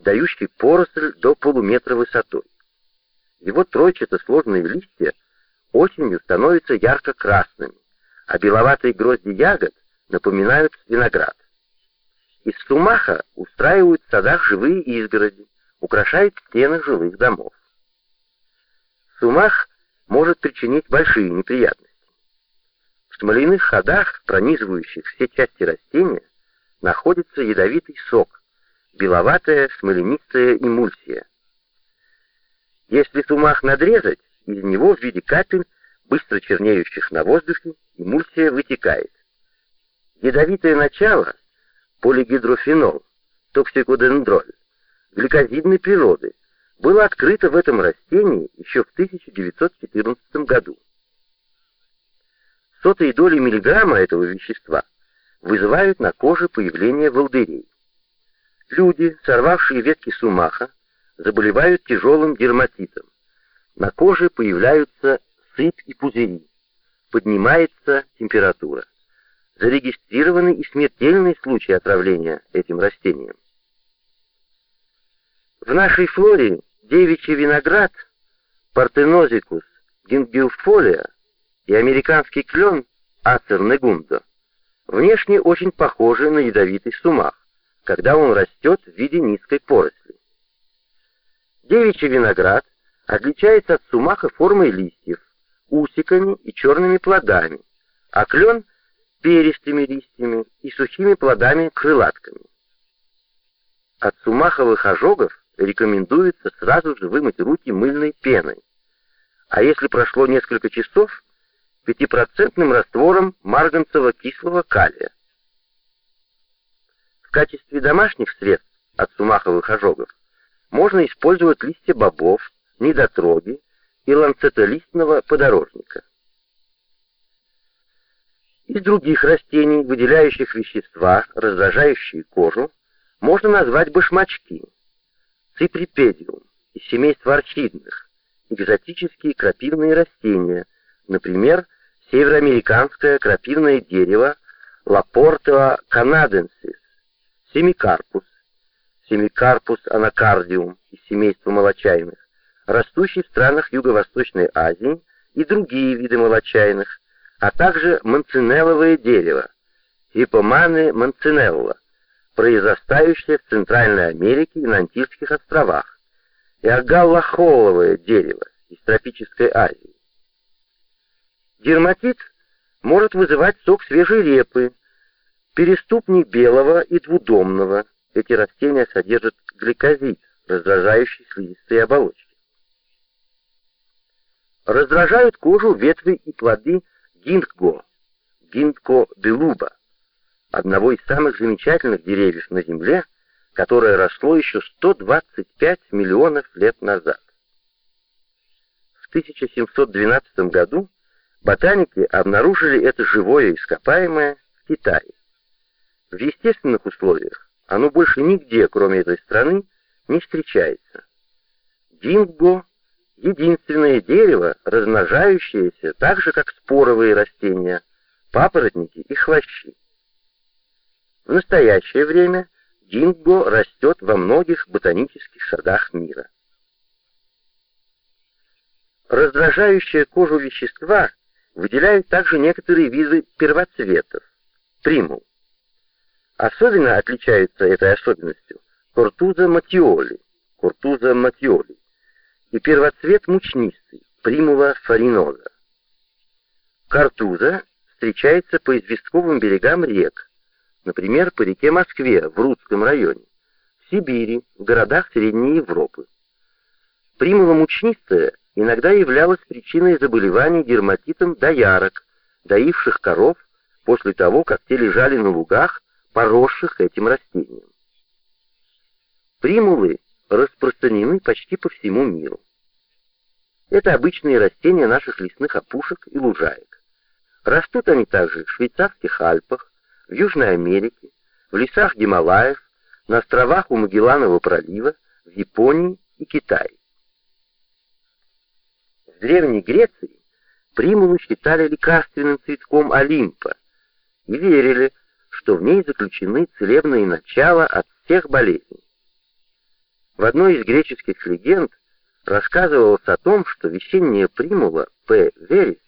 дающий поросль до полуметра высотой. Его тройчато-сложные листья осенью становятся ярко-красными, а беловатые грозди ягод напоминают виноград. Из сумаха устраивают в садах живые изгороди, украшают стены жилых домов. Сумах может причинить большие неприятности. В смоляных ходах, пронизывающих все части растения, находится ядовитый сок, беловатая смоленистая эмульсия. Если сумах надрезать, из него в виде капель, быстро чернеющих на воздухе, эмульсия вытекает. Ядовитое начало, полигидрофенол, токсикодендроль, гликозидной природы, было открыто в этом растении еще в 1914 году. Сотые доли миллиграмма этого вещества вызывают на коже появление волдырей. Люди, сорвавшие ветки сумаха, заболевают тяжелым дерматитом. На коже появляются сыпь и пузыри, поднимается температура. Зарегистрированы и смертельные случаи отравления этим растением. В нашей флоре девичий виноград, партенозикус гингилфолия и американский клен ацер негундо внешне очень похожи на ядовитый сумах, когда он растет в виде низкой поросли. Девичий виноград отличается от сумаха формой листьев, усиками и черными плодами, а клен — перистыми листьями и сухими плодами-крылатками. От сумаховых ожогов рекомендуется сразу же вымыть руки мыльной пеной, а если прошло несколько часов, пятипроцентным раствором марганцево-кислого калия. В качестве домашних средств от сумаховых ожогов можно использовать листья бобов, недотроги и ланцетолистного подорожника. Из других растений, выделяющих вещества, раздражающие кожу, можно назвать башмачки – циприпедиум из семейства орхидных, экзотические крапивные растения, например, североамериканское крапивное дерево Лапортеа канаденсис, семикарпус, семикарпус анакардиум из семейства молочайных, растущий в странах Юго-Восточной Азии и другие виды молочайных, а также манцинелловое дерево, Хипоманы манцинелла, произрастающее в Центральной Америке и на Антильских островах, и агаллахоловое дерево из тропической Азии. Дерматит может вызывать сок свежей репы, переступник белого и двудомного. Эти растения содержат гликозид, раздражающий слизистые оболочки. Раздражают кожу ветви и плоды гингго, гингко белуба, одного из самых замечательных деревьев на Земле, которое росло еще 125 миллионов лет назад. В 1712 году ботаники обнаружили это живое ископаемое в Китае. В естественных условиях оно больше нигде, кроме этой страны, не встречается. Динго — единственное дерево, размножающееся так же, как споровые растения, папоротники и хвощи. В настоящее время динго растет во многих ботанических садах мира. Раздражающие кожу вещества выделяют также некоторые виды первоцветов, примул. Особенно отличается этой особенностью кортуза матиоли, кортуза матиоли и первоцвет мучнистый, примула фариноза. Картуза встречается по известковым берегам рек, например, по реке Москве в Рудском районе, в Сибири, в городах Средней Европы. Примула мучнистая иногда являлась причиной заболеваний дерматитом доярок, доивших коров после того, как те лежали на лугах, поросших этим растением. Примулы распространены почти по всему миру. Это обычные растения наших лесных опушек и лужаек. Растут они также в швейцарских Альпах, в Южной Америке, в лесах Гималаев, на островах у Магелланова пролива, в Японии и Китае. В Древней Греции примулу считали лекарственным цветком Олимпа и верили, что в ней заключены целебные начала от всех болезней. В одной из греческих легенд рассказывалось о том, что весенняя примула П. верис